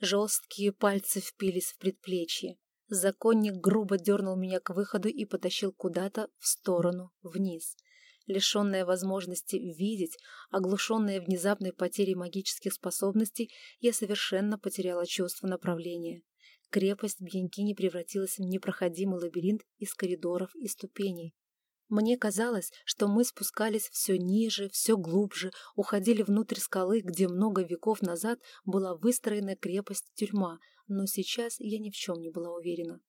Жесткие пальцы впились в предплечье. Законник грубо дернул меня к выходу и потащил куда-то в сторону, вниз. Лишенная возможности видеть, оглушенная внезапной потерей магических способностей, я совершенно потеряла чувство направления. Крепость Бьянкини превратилась в непроходимый лабиринт из коридоров и ступеней. Мне казалось, что мы спускались все ниже, все глубже, уходили внутрь скалы, где много веков назад была выстроена крепость-тюрьма, но сейчас я ни в чем не была уверена.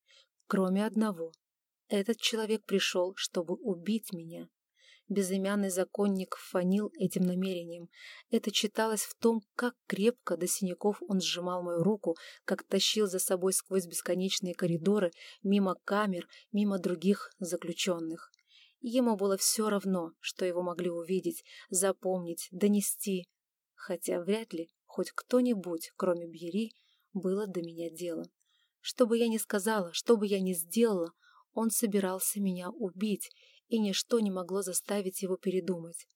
Кроме одного. Этот человек пришел, чтобы убить меня. Безымянный законник фанил этим намерением. Это читалось в том, как крепко до синяков он сжимал мою руку, как тащил за собой сквозь бесконечные коридоры, мимо камер, мимо других заключенных. Ему было все равно, что его могли увидеть, запомнить, донести. Хотя вряд ли хоть кто-нибудь, кроме Бьери, было до меня дело. Что бы я ни сказала, что бы я ни сделала, он собирался меня убить, и ничто не могло заставить его передумать.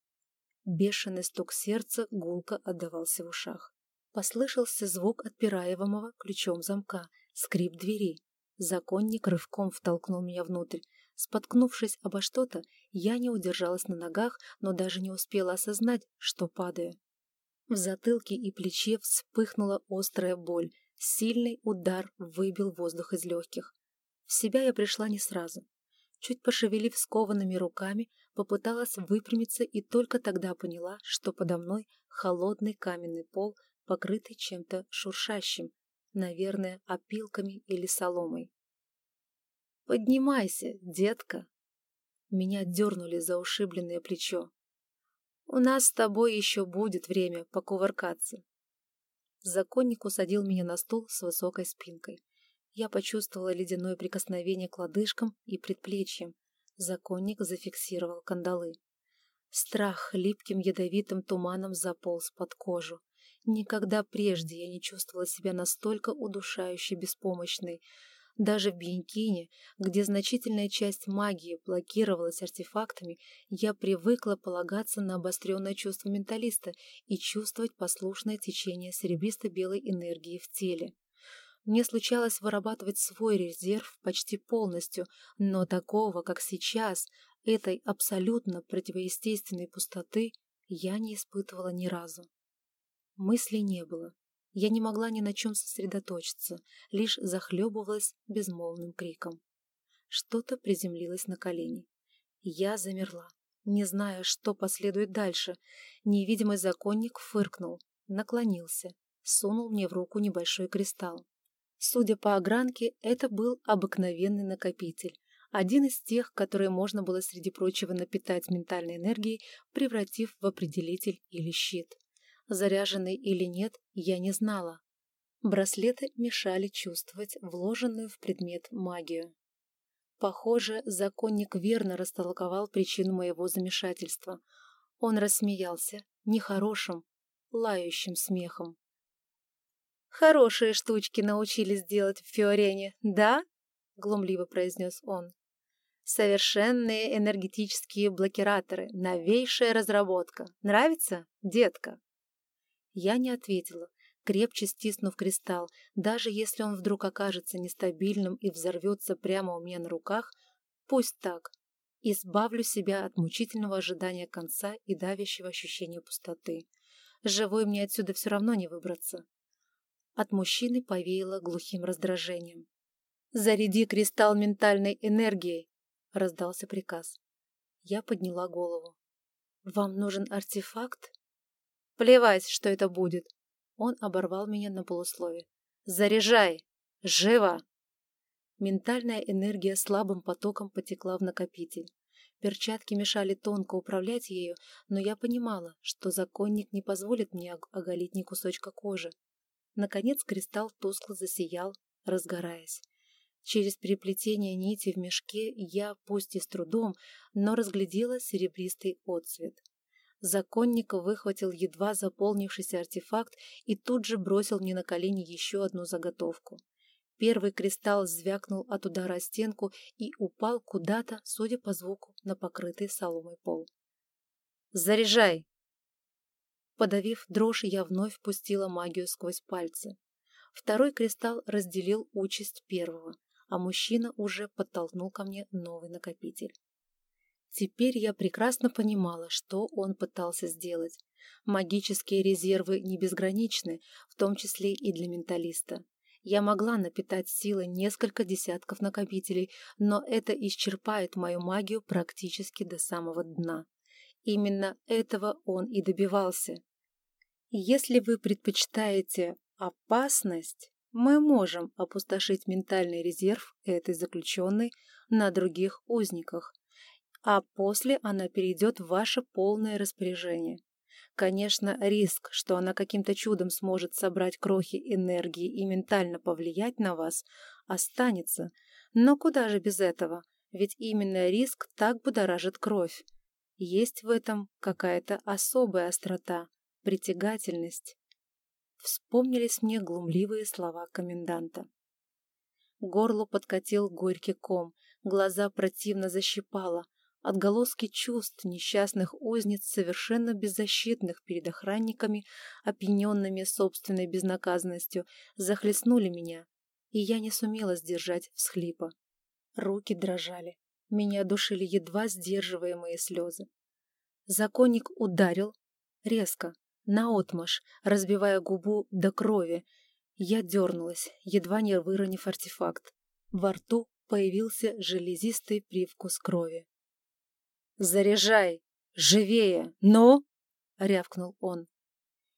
Бешеный стук сердца гулко отдавался в ушах. Послышался звук отпираемого ключом замка, скрип двери. Законник рывком втолкнул меня внутрь. Споткнувшись обо что-то, я не удержалась на ногах, но даже не успела осознать, что падаю. В затылке и плече вспыхнула острая боль. Сильный удар выбил воздух из легких. В себя я пришла не сразу. Чуть пошевелив скованными руками, попыталась выпрямиться и только тогда поняла, что подо мной холодный каменный пол, покрытый чем-то шуршащим, наверное, опилками или соломой. «Поднимайся, детка!» Меня дернули за ушибленное плечо. «У нас с тобой еще будет время покувыркаться». Законник усадил меня на стул с высокой спинкой. Я почувствовала ледяное прикосновение к лодыжкам и предплечьям. Законник зафиксировал кандалы. Страх липким ядовитым туманом заполз под кожу. Никогда прежде я не чувствовала себя настолько удушающе беспомощной. Даже в Бьянкине, где значительная часть магии блокировалась артефактами, я привыкла полагаться на обостренное чувство менталиста и чувствовать послушное течение серебристо-белой энергии в теле. Мне случалось вырабатывать свой резерв почти полностью, но такого, как сейчас, этой абсолютно противоестественной пустоты, я не испытывала ни разу. Мыслей не было. Я не могла ни на чем сосредоточиться, лишь захлебывалась безмолвным криком. Что-то приземлилось на колени. Я замерла, не зная, что последует дальше. Невидимый законник фыркнул, наклонился, сунул мне в руку небольшой кристалл. Судя по огранке, это был обыкновенный накопитель, один из тех, которые можно было среди прочего напитать ментальной энергией, превратив в определитель или щит. Заряженный или нет, я не знала. Браслеты мешали чувствовать вложенную в предмет магию. Похоже, законник верно растолковал причину моего замешательства. Он рассмеялся, нехорошим, лающим смехом. Хорошие штучки научились делать в Фиорене, да? Глумливо произнес он. Совершенные энергетические блокираторы, новейшая разработка. Нравится, детка? Я не ответила, крепче стиснув кристалл. Даже если он вдруг окажется нестабильным и взорвется прямо у меня на руках, пусть так. Избавлю себя от мучительного ожидания конца и давящего ощущения пустоты. Живой мне отсюда все равно не выбраться. От мужчины повеяло глухим раздражением. «Заряди кристалл ментальной энергией!» — раздался приказ. Я подняла голову. «Вам нужен артефакт?» «Плевать, что это будет!» Он оборвал меня на полуслове. «Заряжай! Живо!» Ментальная энергия слабым потоком потекла в накопитель. Перчатки мешали тонко управлять ею, но я понимала, что законник не позволит мне оголить ни кусочка кожи. Наконец кристалл тускло засиял, разгораясь. Через переплетение нити в мешке я, пусть и с трудом, но разглядела серебристый отцвет. Законник выхватил едва заполнившийся артефакт и тут же бросил мне на колени еще одну заготовку. Первый кристалл звякнул от удара стенку и упал куда-то, судя по звуку, на покрытый соломой пол. «Заряжай!» Подавив дрожь, я вновь пустила магию сквозь пальцы. Второй кристалл разделил участь первого, а мужчина уже подтолкнул ко мне новый накопитель. Теперь я прекрасно понимала, что он пытался сделать. Магические резервы не безграничны, в том числе и для менталиста. Я могла напитать силой несколько десятков накопителей, но это исчерпает мою магию практически до самого дна. Именно этого он и добивался. Если вы предпочитаете опасность, мы можем опустошить ментальный резерв этой заключенной на других узниках, а после она перейдет в ваше полное распоряжение. Конечно, риск, что она каким-то чудом сможет собрать крохи энергии и ментально повлиять на вас, останется. Но куда же без этого? Ведь именно риск так будоражит кровь. Есть в этом какая-то особая острота, притягательность. Вспомнились мне глумливые слова коменданта. Горло подкатил горький ком, глаза противно защипало, Отголоски чувств несчастных узниц, совершенно беззащитных перед охранниками, опьяненными собственной безнаказанностью, захлестнули меня, и я не сумела сдержать всхлипа. Руки дрожали, меня душили едва сдерживаемые слезы. Законник ударил, резко, наотмашь, разбивая губу до крови. Я дернулась, едва не выронив артефакт. Во рту появился железистый привкус крови. «Заряжай! Живее! Ну!» — рявкнул он.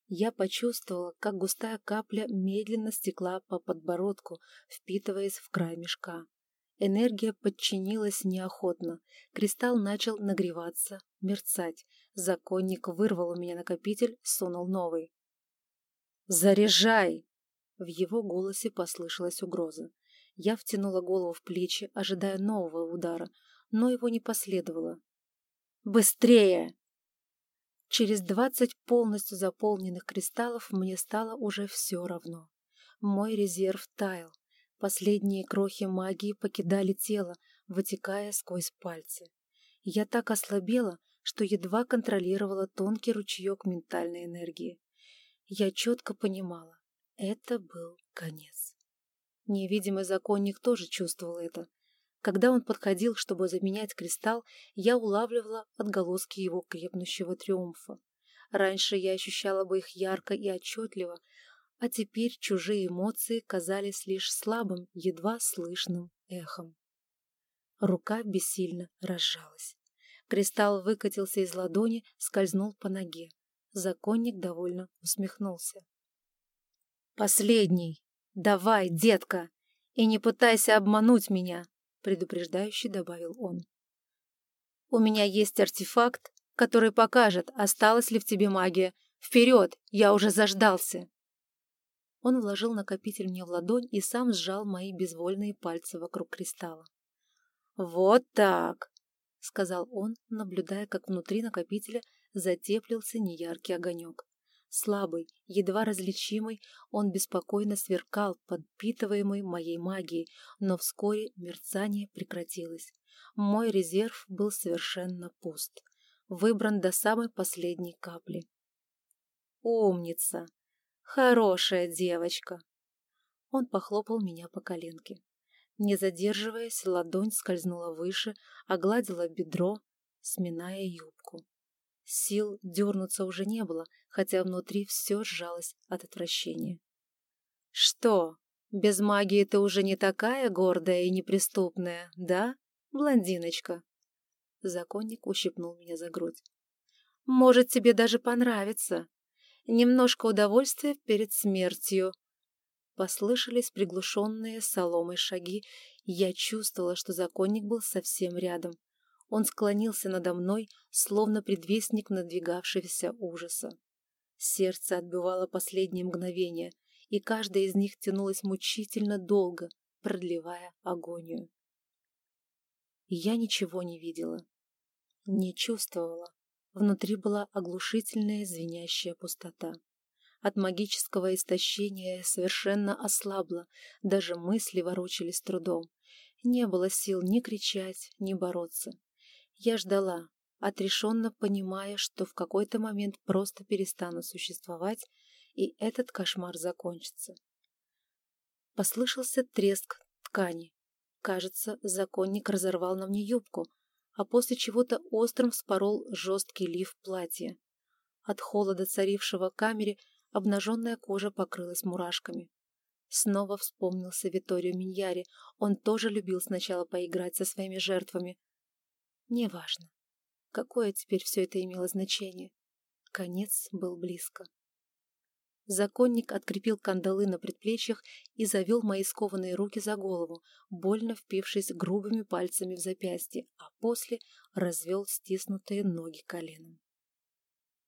Я почувствовала, как густая капля медленно стекла по подбородку, впитываясь в край мешка. Энергия подчинилась неохотно. Кристалл начал нагреваться, мерцать. Законник вырвал у меня накопитель, сунул новый. «Заряжай!» В его голосе послышалась угроза. Я втянула голову в плечи, ожидая нового удара, но его не последовало. Быстрее!» Через двадцать полностью заполненных кристаллов мне стало уже все равно. Мой резерв таял. Последние крохи магии покидали тело, вытекая сквозь пальцы. Я так ослабела, что едва контролировала тонкий ручеек ментальной энергии. Я четко понимала, это был конец. Невидимый законник тоже чувствовал это, когда он подходил, чтобы заменять кристалл, я улавливала отголоски его крепнущего триумфа. Раньше я ощущала бы их ярко и отчетливо, а теперь чужие эмоции казались лишь слабым, едва слышным эхом. Рука бессильно разжалась. Кристалл выкатился из ладони, скользнул по ноге. Законник довольно усмехнулся. «Последний! Давай, детка! И не пытайся обмануть меня!» Предупреждающе добавил он. «У меня есть артефакт, который покажет, осталась ли в тебе магия. Вперед! Я уже заждался!» Он вложил накопитель мне в ладонь и сам сжал мои безвольные пальцы вокруг кристалла. «Вот так!» — сказал он, наблюдая, как внутри накопителя затеплился неяркий огонек. Слабый, едва различимый, он беспокойно сверкал, подпитываемый моей магией, но вскоре мерцание прекратилось. Мой резерв был совершенно пуст, выбран до самой последней капли. «Умница! Хорошая девочка!» Он похлопал меня по коленке. Не задерживаясь, ладонь скользнула выше, огладила бедро, сминая юбку. Сил дернуться уже не было, хотя внутри все сжалось от отвращения. «Что, без магии ты уже не такая гордая и неприступная, да, блондиночка?» Законник ущипнул меня за грудь. «Может, тебе даже понравится. Немножко удовольствия перед смертью». Послышались приглушенные соломой шаги, я чувствовала, что законник был совсем рядом. Он склонился надо мной, словно предвестник надвигавшегося ужаса. Сердце отбивало последние мгновения, и каждая из них тянулась мучительно долго, продлевая агонию. Я ничего не видела, не чувствовала. Внутри была оглушительная звенящая пустота. От магического истощения совершенно ослабла, даже мысли ворочались трудом. Не было сил ни кричать, ни бороться. Я ждала, отрешенно понимая, что в какой-то момент просто перестану существовать, и этот кошмар закончится. Послышался треск ткани. Кажется, законник разорвал на мне юбку, а после чего-то острым вспорол жесткий лиф платья. От холода, царившего камере, обнаженная кожа покрылась мурашками. Снова вспомнился Виторио Миньяри. Он тоже любил сначала поиграть со своими жертвами. Неважно. Какое теперь все это имело значение? Конец был близко. Законник открепил кандалы на предплечьях и завел мои скованные руки за голову, больно впившись грубыми пальцами в запястье, а после развел стиснутые ноги коленом.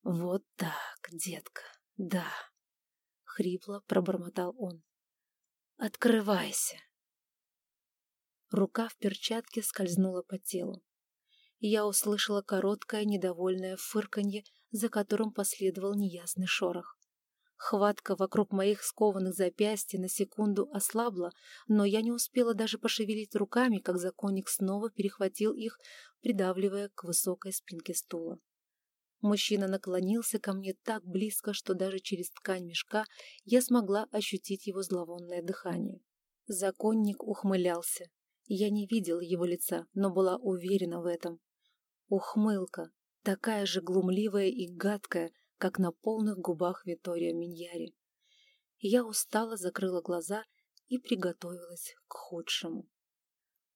«Вот так, детка, да!» — хрипло пробормотал он. «Открывайся!» Рука в перчатке скользнула по телу. Я услышала короткое недовольное фырканье, за которым последовал неясный шорох. Хватка вокруг моих скованных запястья на секунду ослабла, но я не успела даже пошевелить руками, как законник снова перехватил их, придавливая к высокой спинке стула. Мужчина наклонился ко мне так близко, что даже через ткань мешка я смогла ощутить его зловонное дыхание. Законник ухмылялся. Я не видела его лица, но была уверена в этом. Ухмылка, такая же глумливая и гадкая, как на полных губах Витория Миньяри. Я устало закрыла глаза и приготовилась к худшему.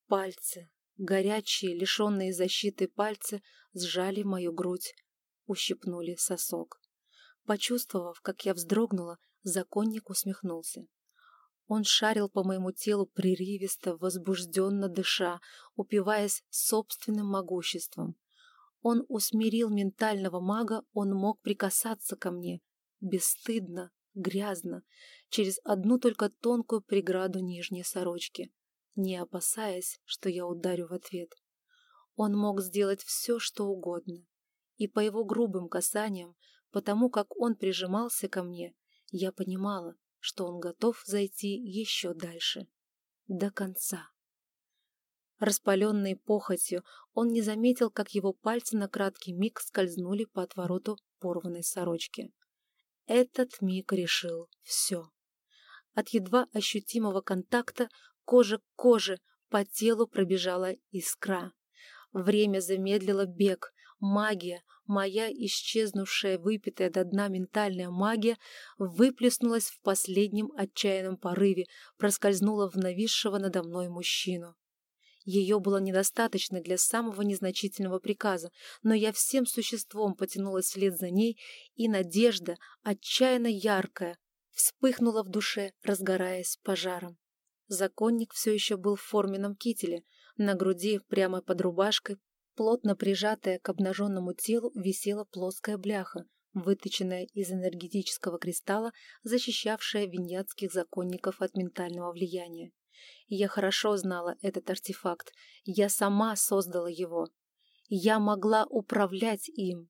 Пальцы, горячие, лишенные защиты пальцы, сжали мою грудь, ущипнули сосок. Почувствовав, как я вздрогнула, законник усмехнулся. Он шарил по моему телу прерывисто, возбужденно дыша, упиваясь собственным могуществом. Он усмирил ментального мага, он мог прикасаться ко мне. Бесстыдно, грязно, через одну только тонкую преграду нижней сорочки, не опасаясь, что я ударю в ответ. Он мог сделать все, что угодно. И по его грубым касаниям, потому как он прижимался ко мне, я понимала, что он готов зайти еще дальше. До конца. Распаленный похотью, он не заметил, как его пальцы на краткий миг скользнули по отвороту порванной сорочки. Этот миг решил все. От едва ощутимого контакта кожа к коже по телу пробежала искра. Время замедлило бег. Магия, моя исчезнувшая, выпитая до дна ментальная магия, выплеснулась в последнем отчаянном порыве, проскользнула в нависшего надо мной мужчину. Ее было недостаточно для самого незначительного приказа, но я всем существом потянулась вслед за ней, и надежда, отчаянно яркая, вспыхнула в душе, разгораясь пожаром. Законник все еще был в форменном кителе. На груди, прямо под рубашкой, плотно прижатая к обнаженному телу, висела плоская бляха, выточенная из энергетического кристалла, защищавшая виньятских законников от ментального влияния. Я хорошо знала этот артефакт. Я сама создала его. Я могла управлять им.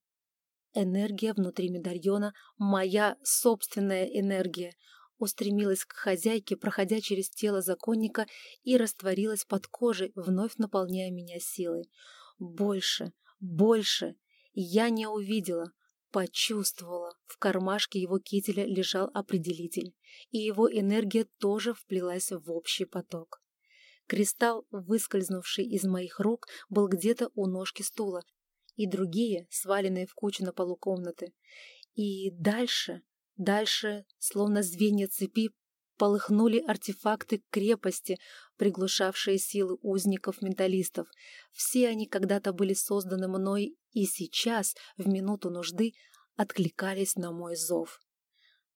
Энергия внутри медальона, моя собственная энергия, устремилась к хозяйке, проходя через тело законника и растворилась под кожей, вновь наполняя меня силой. Больше, больше. Я не увидела, Почувствовала, в кармашке его кителя лежал определитель, и его энергия тоже вплелась в общий поток. Кристалл, выскользнувший из моих рук, был где-то у ножки стула, и другие, сваленные в кучу на полу комнаты. И дальше, дальше, словно звенья цепи, полыхнули артефакты крепости, приглушавшие силы узников-менталистов. Все они когда-то были созданы мной и сейчас, в минуту нужды, откликались на мой зов.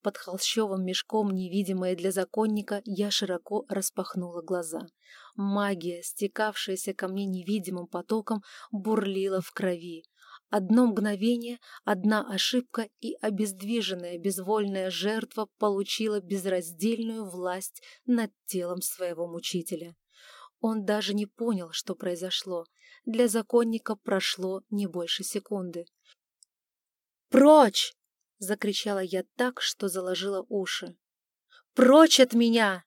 Под холщовым мешком, невидимая для законника, я широко распахнула глаза. Магия, стекавшаяся ко мне невидимым потоком, бурлила в крови. Одно мгновение, одна ошибка, и обездвиженная безвольная жертва получила безраздельную власть над телом своего мучителя. Он даже не понял, что произошло. Для законника прошло не больше секунды. «Прочь!» — закричала я так, что заложила уши. «Прочь от меня!»